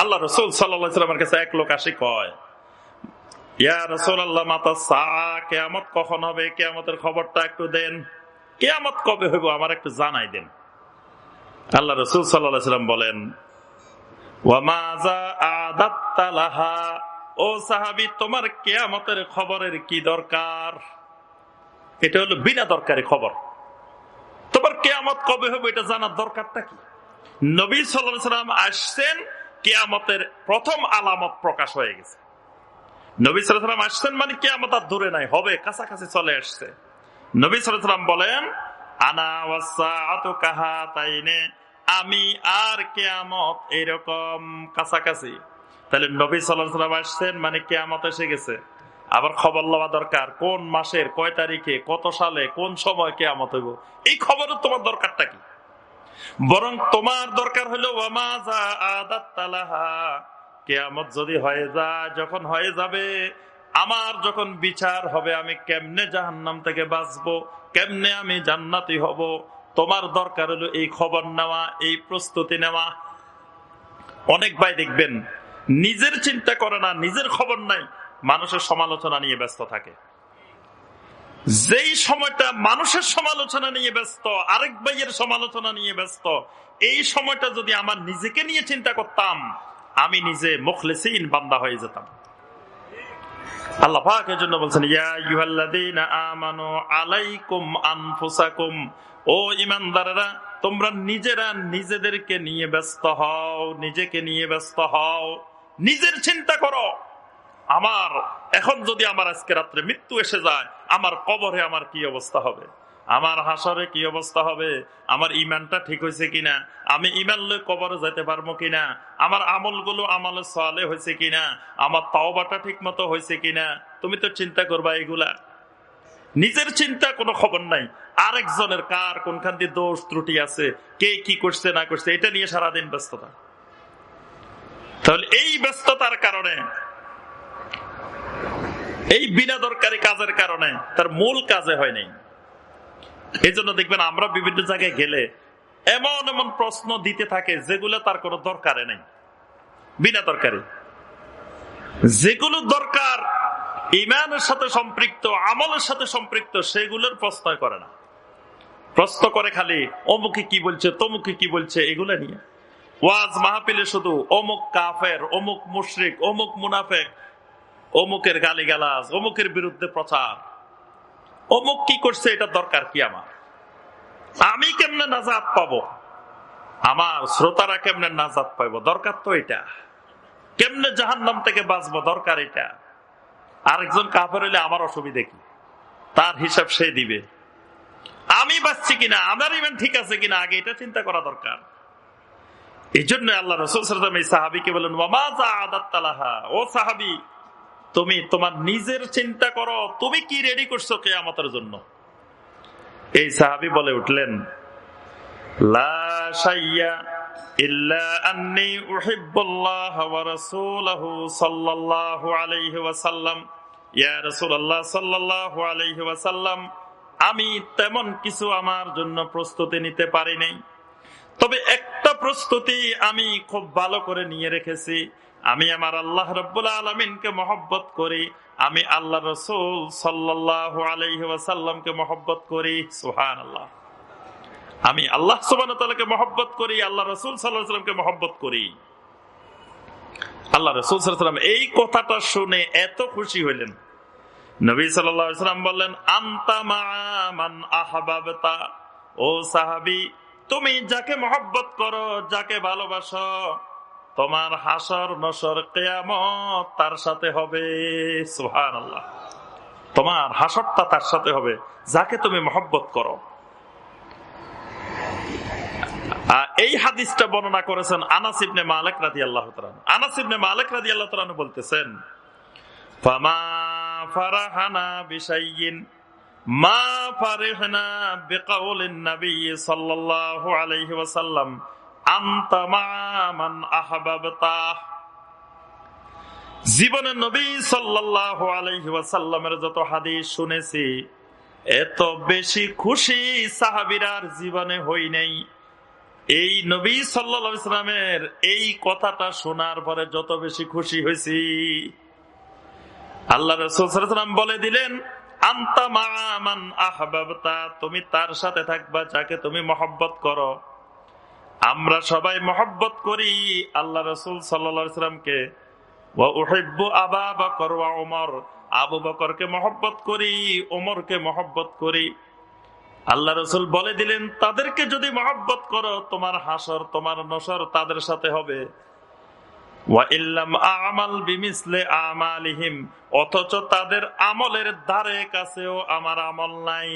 আল্লাহ রসুল সাল্লামের কাছে এক লোক আসি কয়, ইয়া রসুল আল্লাহ মাতা কেয়ামত কখন হবে? কেয়ামতের খবরটা একটু দেন। কেয়ামত কবে হইব আমার একটু জানাই দেন। আল্লাহ রসুল সাল্লাম বলেন ও সাহাবি, তোমার কেয়ামতের খবরের কি দরকার? এটা হলো বিনা দরকারি খবর। তোমার কেয়ামত কবে হবে এটা জানার দরকারটা কি? নবী সাল্লাম আসছেন কেয়ামতের প্রথম আলামত প্রকাশ হয়ে গেছে। নবী সাল্লাম আসছেন মানে কেয়ামত আর দূরে নাই, হবে, কাছাকাছি চলে আসছে। নবী সাল্লাম বলেন আমি আর কেয়ামত এইরকম কাছাকাছি। তাহলে নবী সাল্লাম আসছেন মানে কেয়ামত এসে গেছে। আবার খবর লওয়া দরকার, কোন মাসের কয় তারিখে, কত সালে, কোন সময় কেয়ামত হইব? এই খবরের তোমার দরকারটা কি? বরং তোমার দরকার হলো কেয়ামত যদি হয়ে যায়, যখন হয়ে যাবে, আমার যখন বিচার হবে, আমি কেমনে জাহান্নাম থেকে বাঁচবো, কেমনে আমি জান্নাতি হব? তোমার দরকার হলো এই খবর নেওয়া, এই প্রস্তুতি নেওয়া। অনেক ভাই দেখবেন, নিজের চিন্তা করে না, নিজের খবর নাই, মানুষের সমালোচনা নিয়ে ব্যস্ত থাকে। যেই সময়টা মানুষের সমালোচনা নিয়ে ব্যস্ত, আরেক ভাইয়ের সমালোচনা নিয়ে ব্যস্ত, এই সময়টা যদি আমার নিজেকে নিয়ে চিন্তা করতাম, আমি নিজে মুখলেসিন বান্দা হয়ে যেতাম। আল্লাহ জন্য বলছেন আনফুসাকুম। ও তোমরা নিজেরা নিজেদেরকে নিয়ে ব্যস্ত হও, নিজেকে নিয়ে ব্যস্ত হও, নিজের চিন্তা করো। আমার, এখন যদি আমার আজকে রাত্রে মৃত্যু এসে যায় আমার কবরে আমার কি অবস্থা হবে? আমার হাসরে কি অবস্থা হবে? আমার ইমানটা ঠিক হয়েছে কিনা? আমি ইমান লই কবরে যেতে পারব কিনা? আমার আমলগুলো আমলে সোয়ালে হয়েছে কিনা? আমার তাওবাটা ঠিক মতো হয়েছে কিনা? তুমি তো চিন্তা করবা এগুলা। নিজের চিন্তা কোনো খবর নাই। আরেকজনের কার কোনখান দিয়ে দোষ ত্রুটি আছে? কে কি করছে, না করছে? এটা নিয়ে সারাদিন ব্যস্ততা। তাহলে এই ব্যস্ততার কারণে এই বিনা দরকারি কাজের কারণে তার মূল কাজে হয় নাই। এই জন্য দেখবেন আমরা বিভিন্ন জায়গায় গেলে এমন এমন প্রশ্ন দিতে থাকে, যেগুলো তার কোনো দরকারে নেই। বিনা দরকারি। যেগুলো দরকার ইমানের সাথে সম্পৃক্ত, আমলের সাথে সম্পৃক্ত, সেগুলোর প্রশ্ন করে না। প্রশ্ন করে খালি, অমুকে কি বলছে, তমুকে কি বলছে? এগুলো নিয়ে। ওয়াজ মাহপিলে শুধু অমুক কাফের, অমুক মুশরিক, অমুক মুনাফেক অমুকের গালি গালাজ অমুকের বিরুদ্ধে প্রচার। অমুক কি করছে, এটা দরকার কি আমার? আমি কেমনে নাজাদ পাবো? আমার শ্রোতারা কেমনে নাজাদ পাইব? দরকার তো এটা। কেমনে জাহান নাম থেকে বাঁচবো? দরকার এটা। আরেকজন কাপড় হইলে আমার অসুবিধে কি? তার হিসাব সে দিবে। আমি বাঁচছি কিনা? আমার ইভেন ঠিক আছে কিনা? আগে এটা চিন্তা করা দরকার। এই জন্য আল্লাহ রসুল সাহাবিকে বলেন ও সাহাবি তুমি তোমার নিজের চিন্তা করো, তুমি কি রেডি করছ কে আমাদের জন্য? এই সাহাবি বলে উঠলেন আমি তেমন কিছু আমার জন্য প্রস্তুতি নিতে পারি নাই। তবে একটা প্রস্তুতি আমি খুব ভালো করে নিয়ে রেখেছি। আমি আমার আল্লাহ রব্বুল্লা আলমিনকে মহব্বত করি, আমি আল্লাহ রসুল সাল্লাহ আলহি মহব্বত করি সোহান আল্লাহ আমি আল্লাহ সুবানকে মহব্বত করি আল্লাহ রসুল সাল্লাহামকে মহব্বত করি। আল্লাহ রসুল সাল্লাম এই কথাটা শুনে এত খুশি হইলেন। নবী সাল্লাম বললেন আন্তামান আহবাবতা। ও সাহাবি, তুমি যাকে মহব্বত করো, যাকে ভালোবাসো তোমার হাসর নসর কেয়ামত তার সাথে হবে। সুহান আল্লাহ তোমার হাসরটা তার সাথে হবে, যাকে তুমি মহব্বত করো। এই হাদিসটা বর্ণনা করেছেন আনাসিবনে মালেক রাজি আল্লাহ আনাসিবনে মালেক রাজি আল্লাহ বলতেছেন, ফামা ফারাহানা বিশাইয়িন, মা ফারিহনা বিকাউলিন নবী সাল্লাল্লাহু আলাইহি ওয়াসাল্লাম জীবনে নবী সাল্লাহ আলহিমের যত হাদিস শুনেছি, এত বেশি খুশি সাহাবিরার জীবনে হই নাই। এই নবী সাল্লামের এই কথাটা শোনার পরে যত বেশি খুশি হয়েছি। আল্লাহ রসুলাম বলে দিলেন, আন্তা মান আহবাবতা, তুমি তার সাথে থাকবা যাকে তুমি মহব্বত করো। আমরা সবাই মহব্বত করি আল্লাহ রসুল সাল্লামকে। আবা বকর ওমর আবু বকরকে মহব্বত করি ওমরকে মহব্বত করি। আল্লাহ রসুল বলে দিলেন, তাদেরকে যদি মহব্বত করো, তোমার হাসর, তোমার নসর তাদের সাথে হবে। অথচ তাদের আমলের দ্বারে কাছেও আমার আমল নাই।